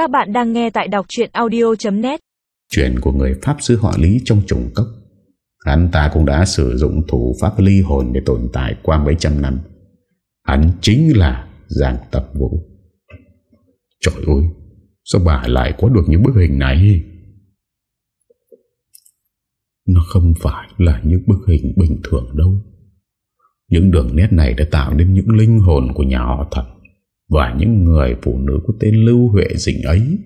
Các bạn đang nghe tại đọc chuyện audio.net Chuyện của người Pháp sư họ Lý trong trùng cốc. Hắn ta cũng đã sử dụng thủ pháp ly hồn để tồn tại qua mấy trăm năm. Hắn chính là Giang Tập Vũ. Trời ơi, Sao bà lại có được những bức hình này? Nó không phải là những bức hình bình thường đâu. Những đường nét này đã tạo nên những linh hồn của nhà họ thật. Và những người phụ nữ có tên Lưu Huệ Dĩnh ấy.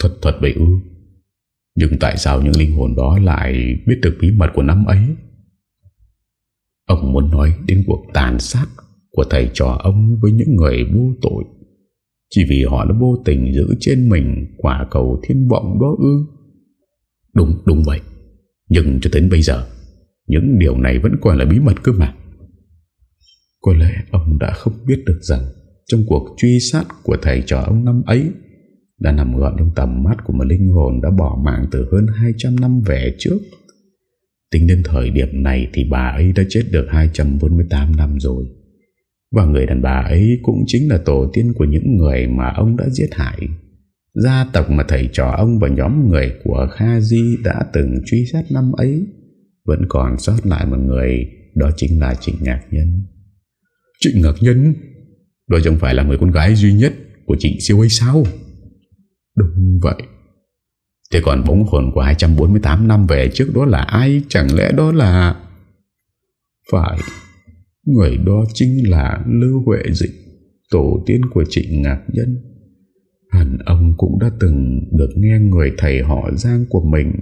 Thật thật vậy ư? Nhưng tại sao những linh hồn đó lại biết được bí mật của năm ấy? Ông muốn nói đến cuộc tàn sát của thầy trò ông với những người vô tội. Chỉ vì họ đã vô tình giữ trên mình quả cầu thiên vọng đó ư? Đúng, đúng vậy. Nhưng cho đến bây giờ Những điều này vẫn còn là bí mật cơ mà. Có lẽ ông đã không biết được rằng Trong cuộc truy sát của thầy trò ông năm ấy, Đã nằm gọn trong tầm mắt của một linh hồn đã bỏ mạng từ hơn 200 năm về trước. Tính đến thời điểm này thì bà ấy đã chết được 248 năm rồi. Và người đàn bà ấy cũng chính là tổ tiên của những người mà ông đã giết hại. Gia tộc mà thầy trò ông và nhóm người của Kha Di đã từng truy sát năm ấy, Vẫn còn sót lại một người, Đó chính là Trịnh Ngạc Nhân. Trịnh Ngạc Nhân Đó chẳng phải là người con gái duy nhất Của Trịnh Siêu ấy sao? Đúng vậy. Thế còn bóng hồn của 248 năm về trước đó là ai? Chẳng lẽ đó là Phải. Người đó chính là Lưu Huệ Dịch, Tổ tiên của Trịnh Ngạc Nhân Hẳn ông cũng đã từng được nghe người thầy họ Giang của mình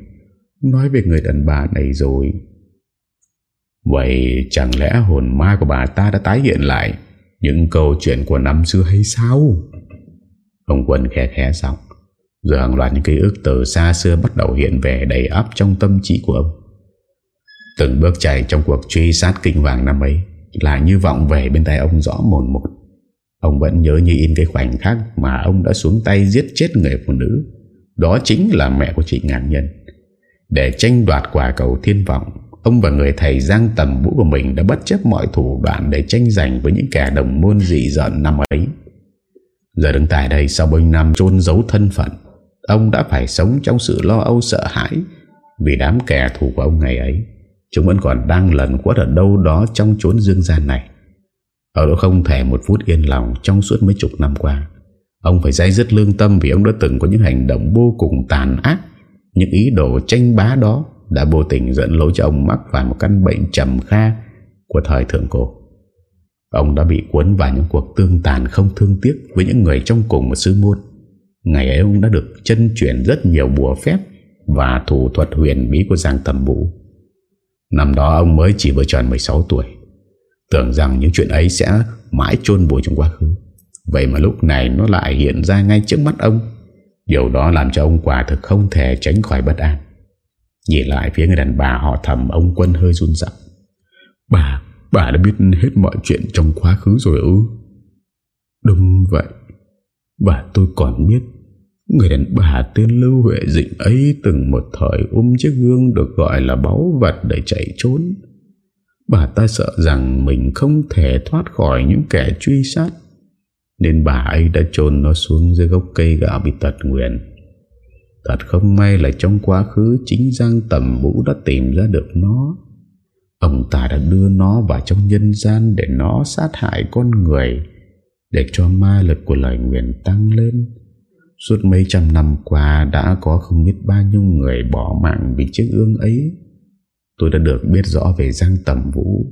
Nói về người đàn bà này rồi. Vậy chẳng lẽ hồn ma của bà ta đã tái hiện lại? Những câu chuyện của năm xưa hay sao? Ông Quân khẽ khẽ xong Rồi hàng loạt những ký ức từ xa xưa bắt đầu hiện về đầy áp trong tâm trí của ông. Từng bước chạy trong cuộc truy sát kinh hoàng năm ấy Là như vọng về bên tay ông rõ mồn một. Ông vẫn nhớ như in cái khoảnh khắc Mà ông đã xuống tay giết chết người phụ nữ. Đó chính là mẹ của chị Ngàn Nhân Để tranh đoạt quả cầu thiên vọng Ông và người thầy Giang Tầm Vũ của mình Đã bất chấp mọi thủ đoạn Để tranh giành với những kẻ đồng môn dị dợn năm ấy. Giờ đứng tại đây Sau bao năm chôn giấu thân phận, Ông đã phải sống trong sự lo âu sợ hãi Vì đám kẻ thù của ông ngày ấy. Chúng vẫn còn đang lần quất ở đâu đó Trong chốn dương gian này. Ở đó không thể một phút yên lòng Trong suốt mấy chục năm qua. Ông phải dây dứt lương tâm Vì ông đã từng có những hành động vô cùng tàn ác, Những ý đồ tranh bá đó. Đã vô tình dẫn lối cho ông mắc phải Một căn bệnh trầm kha Của thời thượng cổ. Ông đã bị cuốn vào những cuộc tương tàn không thương tiếc Với những người trong cùng một sư môn. Ngày ấy ông đã được chân chuyển rất nhiều bùa phép Và thủ thuật huyền bí của Giang Tầm Vũ. Năm đó ông mới chỉ vừa tròn 16 tuổi. Tưởng rằng những chuyện ấy sẽ mãi chôn vùi trong quá khứ. Vậy mà lúc này nó lại hiện ra ngay trước mắt ông. Điều đó làm cho ông quả thực không thể tránh khỏi bất an. Nhìn lại phía người đàn bà họ thầm ông Quân hơi run rặng Bà, bà đã biết hết mọi chuyện trong quá khứ rồi ư Đúng vậy Bà tôi còn biết Người đàn bà tên Lưu Huệ Dịnh ấy từng một thời ôm chiếc gương được gọi là báu vật để chạy trốn. Bà ta sợ rằng mình không thể thoát khỏi những kẻ truy sát. Nên bà ấy đã trồn nó xuống dưới gốc cây gạo bị tật nguyện. Thật không may là trong quá khứ chính Giang Tầm Vũ đã tìm ra được nó. Ông ta đã đưa nó vào trong nhân gian để nó sát hại con người, để cho ma lực của lời nguyện tăng lên. Suốt mấy trăm năm qua đã có không biết bao nhiêu người bỏ mạng vì chiếc gương ấy. Tôi đã được biết rõ về Giang Tầm Vũ.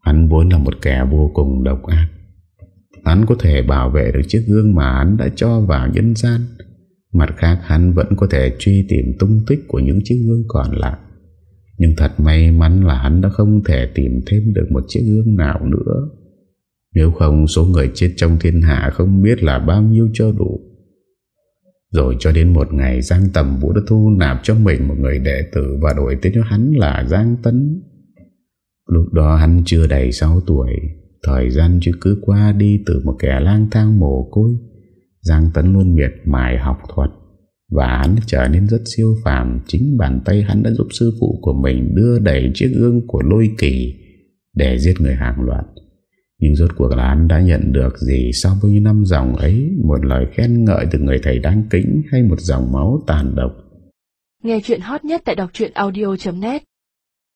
Hắn vốn là một kẻ vô cùng độc ác. Hắn có thể bảo vệ được chiếc gương mà hắn đã cho vào nhân gian. Mặt khác hắn vẫn có thể truy tìm tung tích của những chiếc gương còn lại. Nhưng thật may mắn là hắn đã không thể tìm thêm được một chiếc gương nào nữa. Nếu không số người chết trong thiên hạ không biết là bao nhiêu cho đủ. Rồi cho đến một ngày Giang Tầm Vũ đã thu nạp cho mình một người đệ tử và đổi tên cho hắn là Giang Tấn. Lúc đó hắn chưa đầy 6 tuổi, thời gian chứ cứ qua đi từ một kẻ lang thang mồ côi. Giang Tấn luôn miệt mài học thuật và hắn trở nên rất siêu phàm. Chính bàn tay hắn đã giúp sư phụ của mình đưa đẩy chiếc gương của lôi kỳ để giết người hàng loạt. Nhưng rốt cuộc là hắn đã nhận được gì Sau bao nhiêu năm dòng ấy Một lời khen ngợi từ người thầy đáng kính Hay một dòng máu tàn độc Nghe chuyện hot nhất tại đọc audio.net